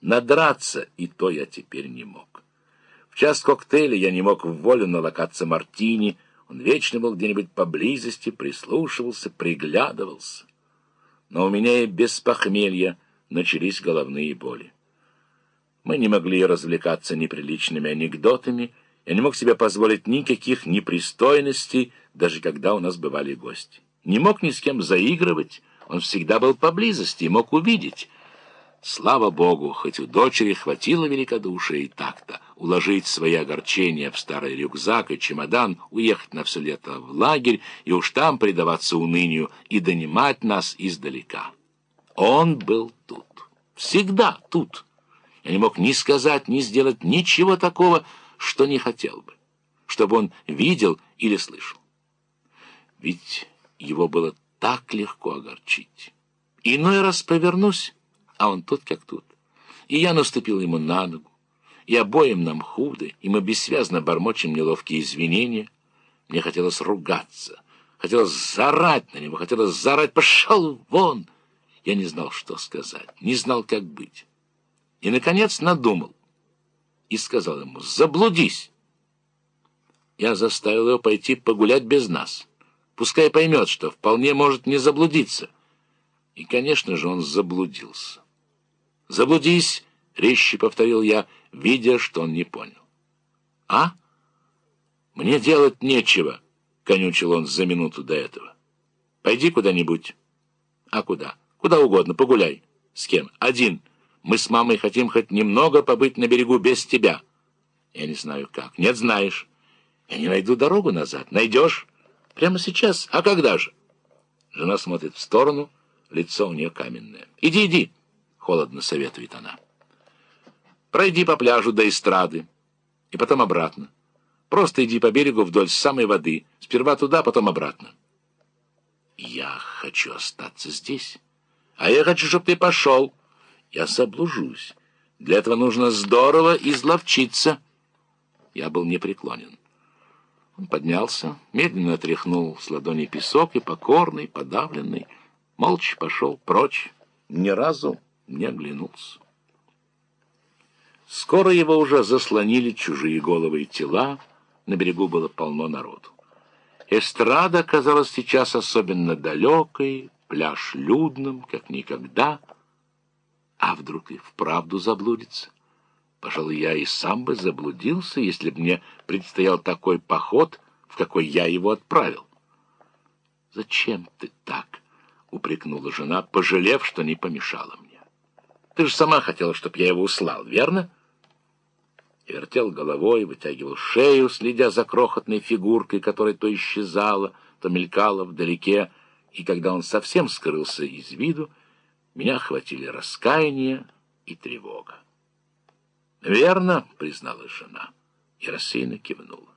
Надраться и то я теперь не мог. В час коктейля я не мог в волю налокаться мартини, он вечно был где-нибудь поблизости, прислушивался, приглядывался. Но у меня и без похмелья начались головные боли. Мы не могли развлекаться неприличными анекдотами, я не мог себе позволить никаких непристойностей, даже когда у нас бывали гости. Не мог ни с кем заигрывать, он всегда был поблизости и мог увидеть. Слава Богу, хоть у дочери хватило великодушия и так-то уложить свои огорчения в старый рюкзак и чемодан, уехать на все лето в лагерь и уж там предаваться унынию и донимать нас издалека. Он был тут, всегда тут. Я не мог ни сказать, ни сделать ничего такого, что не хотел бы, чтобы он видел или слышал. Ведь его было так легко огорчить. Иной раз повернусь, а он тут как тут. И я наступил ему на ногу, и обоим нам худо, и мы бессвязно бормочем неловкие извинения. Мне хотелось ругаться, хотелось зарать на него, хотелось зарать «пошел вон!» Я не знал, что сказать, не знал, как быть. И, наконец, надумал и сказал ему «заблудись». Я заставил его пойти погулять без нас. Пускай поймет, что вполне может не заблудиться. И, конечно же, он заблудился. «Заблудись!» — резче повторил я, видя, что он не понял. «А? Мне делать нечего!» — конючил он за минуту до этого. «Пойди куда-нибудь». «А куда?» «Куда угодно, погуляй». «С кем?» «Один. Мы с мамой хотим хоть немного побыть на берегу без тебя». «Я не знаю как». «Нет, знаешь». «Я не найду дорогу назад». «Найдешь?» Прямо сейчас? А когда же? Жена смотрит в сторону, лицо у нее каменное. Иди, иди, холодно советует она. Пройди по пляжу до эстрады и потом обратно. Просто иди по берегу вдоль самой воды. Сперва туда, потом обратно. Я хочу остаться здесь. А я хочу, чтобы ты пошел. Я заблужусь. Для этого нужно здорово изловчиться. Я был непреклонен. Он поднялся, медленно отряхнул с ладони песок и, покорный, подавленный, молча пошел прочь, ни разу не оглянулся. Скоро его уже заслонили чужие головы и тела, на берегу было полно народу. Эстрада казалась сейчас особенно далекой, пляж людным, как никогда. А вдруг и вправду заблудится? Пожалуй, я и сам бы заблудился, если бы мне предстоял такой поход, в какой я его отправил. «Зачем ты так?» — упрекнула жена, пожалев, что не помешала мне. «Ты же сама хотела, чтобы я его услал, верно?» Я вертел головой, вытягивал шею, следя за крохотной фигуркой, которая то исчезала, то мелькала вдалеке, и когда он совсем скрылся из виду, меня охватили раскаяние и тревога. «Верно», — признала жена. И рассеянно кивнула.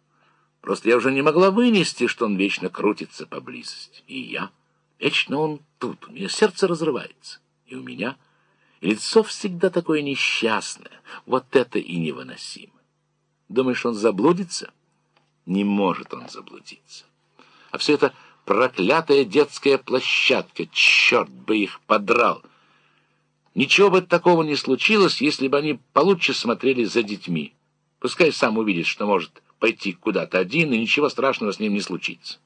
«Просто я уже не могла вынести, что он вечно крутится поблизости. И я. Вечно он тут. У меня сердце разрывается. И у меня. Лицо всегда такое несчастное. Вот это и невыносимо. Думаешь, он заблудится? Не может он заблудиться. А все это проклятая детская площадка. Черт бы их подрал!» Ничего бы такого не случилось, если бы они получше смотрели за детьми. Пускай сам увидит, что может пойти куда-то один, и ничего страшного с ним не случится.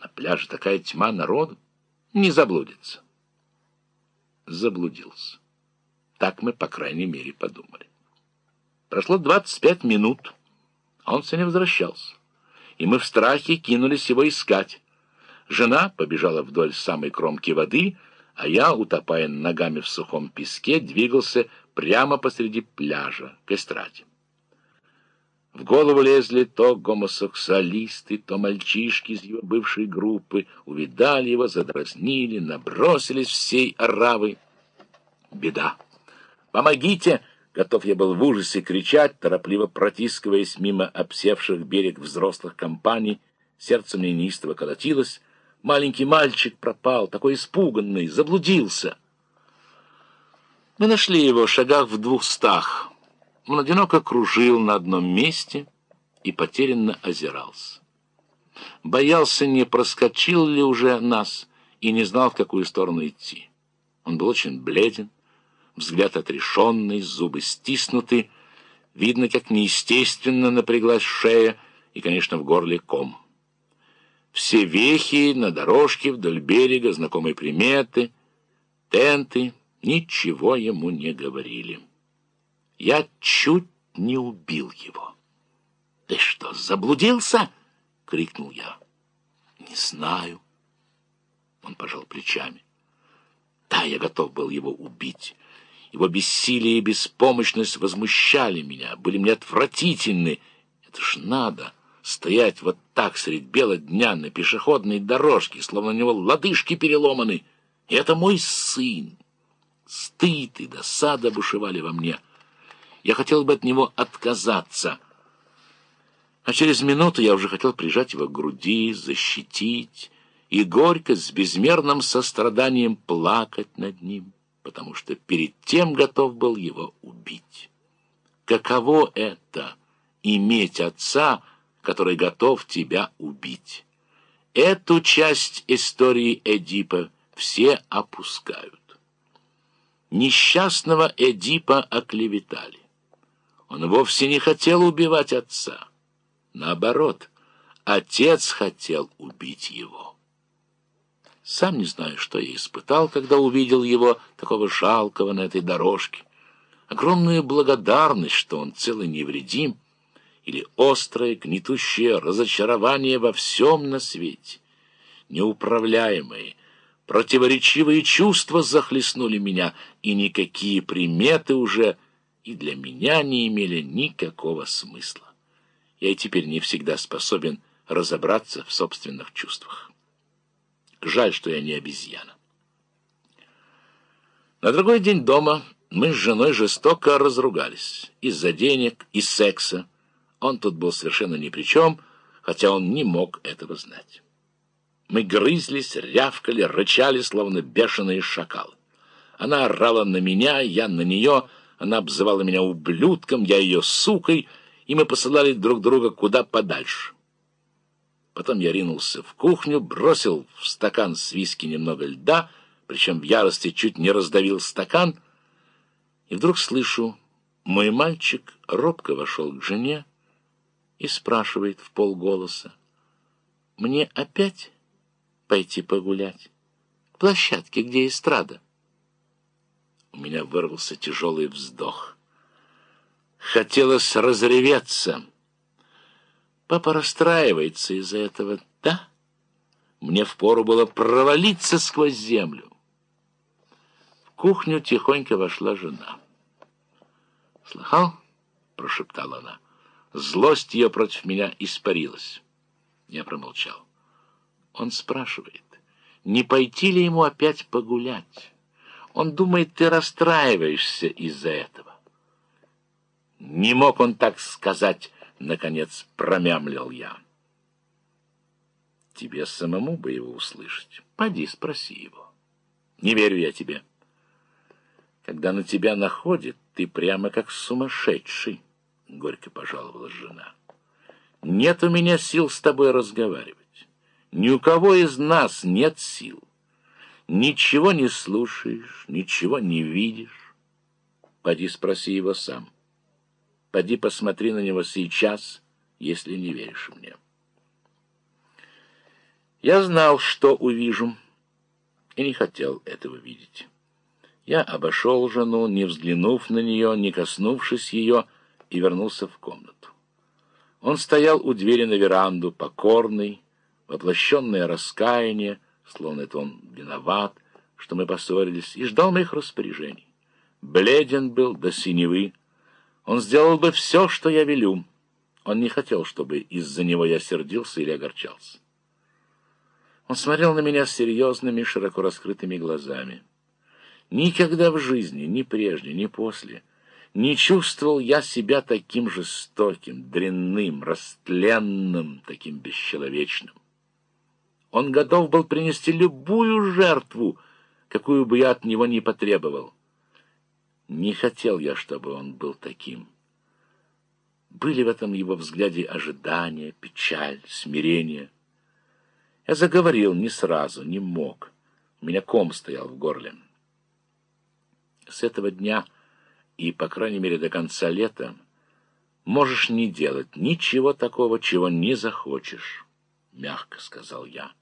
На пляже такая тьма народу. Не заблудится. Заблудился. Так мы, по крайней мере, подумали. Прошло 25 минут, а он все не возвращался. И мы в страхе кинулись его искать. Жена побежала вдоль самой кромки воды — а я, утопая ногами в сухом песке, двигался прямо посреди пляжа, к эстраде. В голову лезли то гомосексуалисты, то мальчишки из его бывшей группы, увидали его, задразнили, набросились всей оравой. Беда! «Помогите!» Готов я был в ужасе кричать, торопливо протискиваясь мимо обсевших берег взрослых компаний. Сердце мне неистово колотилось, Маленький мальчик пропал, такой испуганный, заблудился. Мы нашли его в шагах в двухстах. Он одиноко кружил на одном месте и потерянно озирался. Боялся, не проскочил ли уже нас, и не знал, в какую сторону идти. Он был очень бледен, взгляд отрешенный, зубы стиснуты, видно, как неестественно напряглась шея и, конечно, в горле ком. Все вехи на дорожке вдоль берега, знакомые приметы, тенты, ничего ему не говорили. Я чуть не убил его. «Ты что, заблудился?» — крикнул я. «Не знаю». Он пожал плечами. Да, я готов был его убить. Его бессилие и беспомощность возмущали меня, были мне отвратительны. Это ж надо стоять вот так средь бела дня на пешеходной дорожке, словно у него лодыжки переломаны. И это мой сын. Стыд и досада бушевали во мне. Я хотел бы от него отказаться. А через минуту я уже хотел прижать его к груди, защитить и горько с безмерным состраданием плакать над ним потому что перед тем готов был его убить. Каково это — иметь отца, который готов тебя убить? Эту часть истории Эдипа все опускают. Несчастного Эдипа оклеветали. Он вовсе не хотел убивать отца. Наоборот, отец хотел убить его. Сам не знаю, что я испытал, когда увидел его, такого жалкого на этой дорожке. Огромную благодарность, что он целый невредим, или острое, гнетущее разочарование во всем на свете. Неуправляемые, противоречивые чувства захлестнули меня, и никакие приметы уже и для меня не имели никакого смысла. Я и теперь не всегда способен разобраться в собственных чувствах. Жаль, что я не обезьяна. На другой день дома мы с женой жестоко разругались. Из-за денег, из секса. Он тут был совершенно ни при чем, хотя он не мог этого знать. Мы грызлись, рявкали, рычали, словно бешеные шакалы. Она орала на меня, я на нее, она обзывала меня ублюдком, я ее сукой, и мы посылали друг друга куда подальше. Потом я ринулся в кухню, бросил в стакан с виски немного льда, причем в ярости чуть не раздавил стакан, и вдруг слышу, мой мальчик робко вошел к жене и спрашивает в полголоса, «Мне опять пойти погулять? К площадке, где эстрада?» У меня вырвался тяжелый вздох. Хотелось разреветься. Папа расстраивается из-за этого, да? Мне впору было провалиться сквозь землю. В кухню тихонько вошла жена. «Слыхал?» — прошептала она. Злость ее против меня испарилась. Я промолчал. Он спрашивает, не пойти ли ему опять погулять. Он думает, ты расстраиваешься из-за этого. Не мог он так сказать, Наконец промямлил я. Тебе самому бы его услышать. Поди, спроси его. Не верю я тебе. Когда на тебя находит, ты прямо как сумасшедший, — горько пожаловалась жена. Нет у меня сил с тобой разговаривать. Ни у кого из нас нет сил. Ничего не слушаешь, ничего не видишь. Поди спроси его сам. Поди посмотри на него сейчас, если не веришь мне. Я знал, что увижу, и не хотел этого видеть. Я обошел жену, не взглянув на нее, не коснувшись ее, и вернулся в комнату. Он стоял у двери на веранду, покорный, воплощенное раскаяние, словно это он виноват, что мы поссорились, и ждал моих распоряжений. Бледен был до синевы, он сделал бы все, что я велю. Он не хотел, чтобы из-за него я сердился или огорчался. Он смотрел на меня серьезными, широко раскрытыми глазами. Никогда в жизни, ни прежде, ни после, не чувствовал я себя таким жестоким, дрянным, растленным, таким бесчеловечным. Он готов был принести любую жертву, какую бы я от него не потребовал. Не хотел я, чтобы он был таким. Были в этом его взгляде ожидания, печаль, смирение. Я заговорил не сразу, не мог. У меня ком стоял в горле. С этого дня и, по крайней мере, до конца лета можешь не делать ничего такого, чего не захочешь, — мягко сказал я.